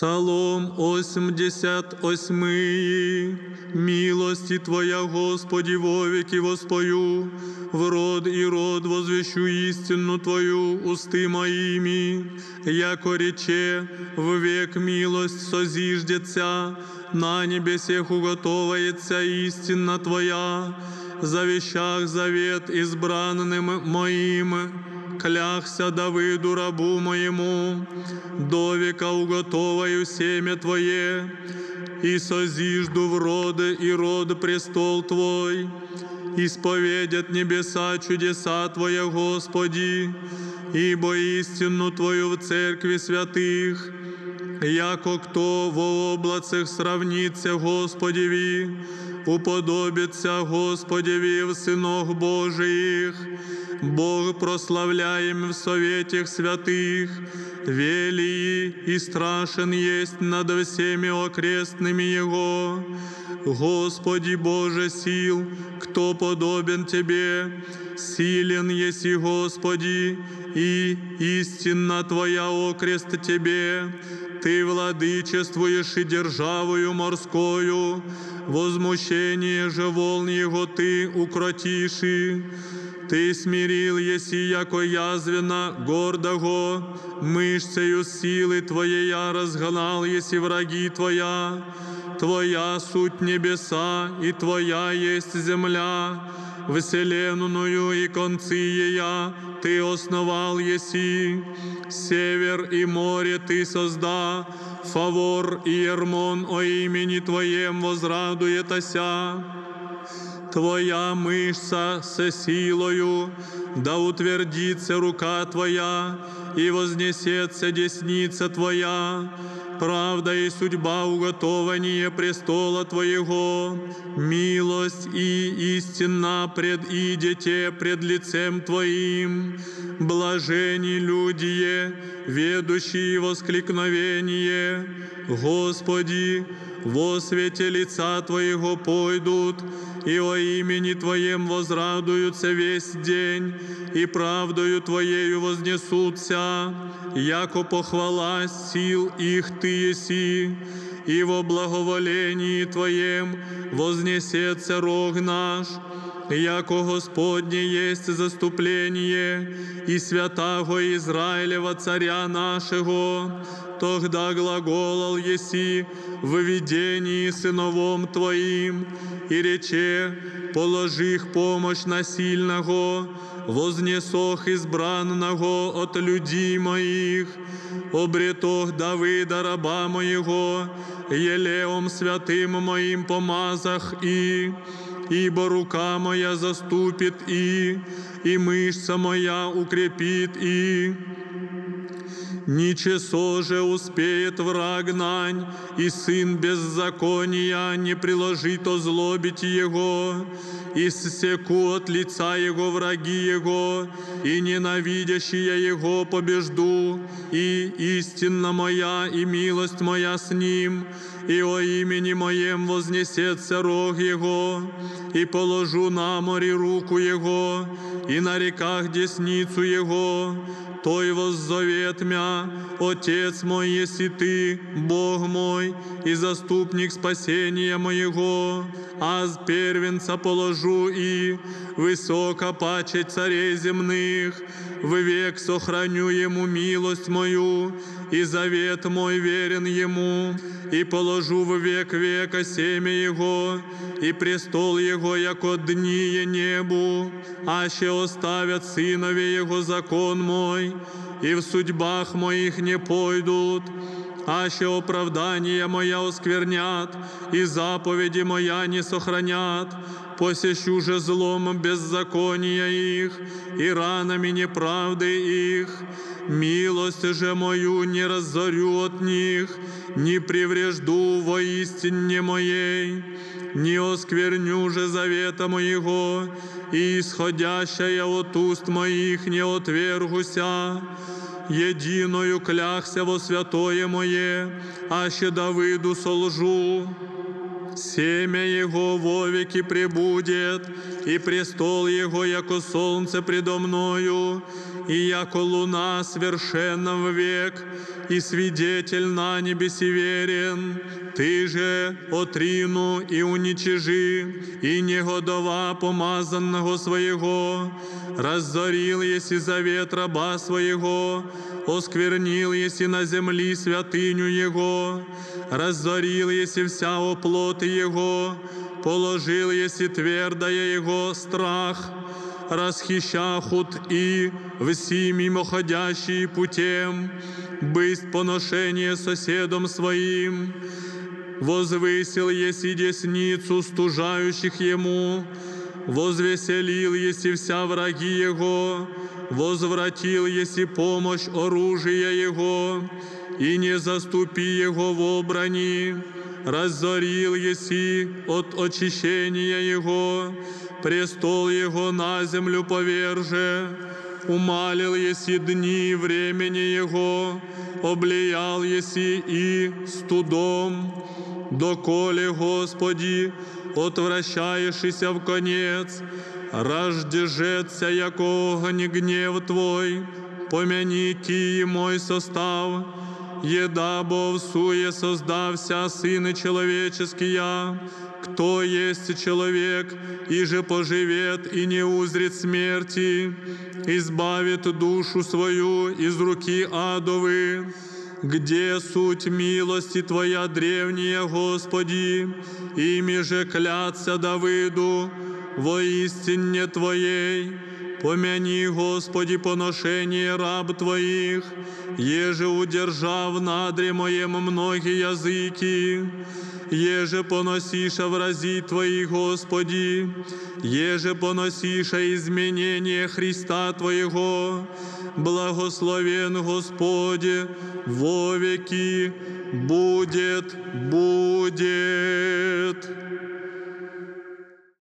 Псалом 88. Милости Твоя, Господи, вовеки воспою, в род и род возвещу истину Твою усты моими, яко рече, век милость созиждется, на небесех уготовается истина Твоя, завещах завет избранным моим, клялся Давиду рабу моему, до века уготоваю семя Твое, и созижду в роды и род престол Твой, исповедят небеса чудеса Твоя, Господи, ибо истину Твою в церкви святых, яко кто во облацах сравнится Господеви, уподобится Господеви в сынах Божиих, Бог прославляем в советах святых, велий и страшен есть над всеми окрестными Его. Господи Боже сил, кто подобен Тебе, силен еси Господи, и истинна Твоя окрест Тебе. Ты владычествуешь и державою морскою, возмущение же волн Его Ты укротишь. Ти смирил єсі, яко язвена гордого, мышцею силы Твоєя розгнал єсі враги Твоя, Твоя суть небеса, и Твоя есть земля, вселенную и концы ея Ты основал еси, север и море Ты созда, фавор и ермон о имени Твоем возрадуетася. Твоя мышца со силою, да утвердится рука Твоя, и вознесется десница Твоя, правда и судьба уготование престола Твоего, милость и истина пред идете пред лицем Твоим, блажени люди, ведущие воскликновение, Господи, во свете лица Твоего пойдут, и во имени Твоем возрадуются весь день, и правдою Твоею вознесутся, яко похвала сил их Ты еси, и во благоволении Твоем вознесется рог наш, яко Господне есть заступление и святаго Израилева царя нашего, тогда глаголал еси в видении сыновом Твоим, и рече, положи их помощь насильного, вознесох избранного от людей моих, обретох Давида раба моего, елеом святым моим помазах и, ибо рука моя заступит и, и мышца моя укрепит и, Ничего же успеет враг нань, и сын беззакония не приложит озлобить его, и ссеку от лица его враги его, и ненавидящие его побежду, и истинна моя и милость моя с ним, и о имени моем вознесется рог его, и положу на море руку его, и на реках десницу его, той воззовет мя, Отец мой, еси Ты, Бог мой, и заступник спасения моего, аз первенца положу и высоко паче царей земных, в век сохраню ему милость мою, и завет мой верен ему, и положу в век века семя его, и престол его, яко дни небу, аще оставят сынове его закон мой, и в судьбах моих не пойдут, аще оправдания моя осквернят, и заповеди моя не сохранят, посещу же злом беззакония их, и ранами неправды их, милость же мою не разорю от них, не приврежду во истине моей, не оскверню же завета моего, и исходящая от уст моих не отвергуся, единою клягся во святое мое, аще Давиду солжу. Семя Его вовеки пребудет, и престол Его, яко солнце предо мною, и яко луна совершенна в век, и свидетель на небесе верен. Ты же отрину и уничижи, и негодова помазанного своего, разорил еси завет раба своего, осквернил еси на земли святыню Его, разорил еси вся оплоты Его, положил еси твердое Его страх, расхищахут и все мимоходящие путем, бысть поношение соседом своим, возвысил еси десницу стужающих ему, возвеселил еси вся враги его, возвратил еси помощь оружия его, и не заступи его в обрани, разорил еси от очищения его, престол его на землю поверже, умалил еси дни времени его, облиял еси и студом, доколе, Господи, отвращаешься в конец, рождежется, яко огонь гнев Твой, помяни кии мой состав, еда бо всуе создався Сыны человеческие, кто есть человек, и же поживет и не узрит смерти, избавит душу свою из руки адовы. Где суть милости Твоя древняя, Господи, ими же клятся Давыду, во истине Твоей, Помяни, Господи, поношение раб Твоих, еже удержав надре моем многие языки, еже поносиша в рази Твои, Господи, еже поносиша изменение Христа Твоего, благословен Господи, во веки будет, будет.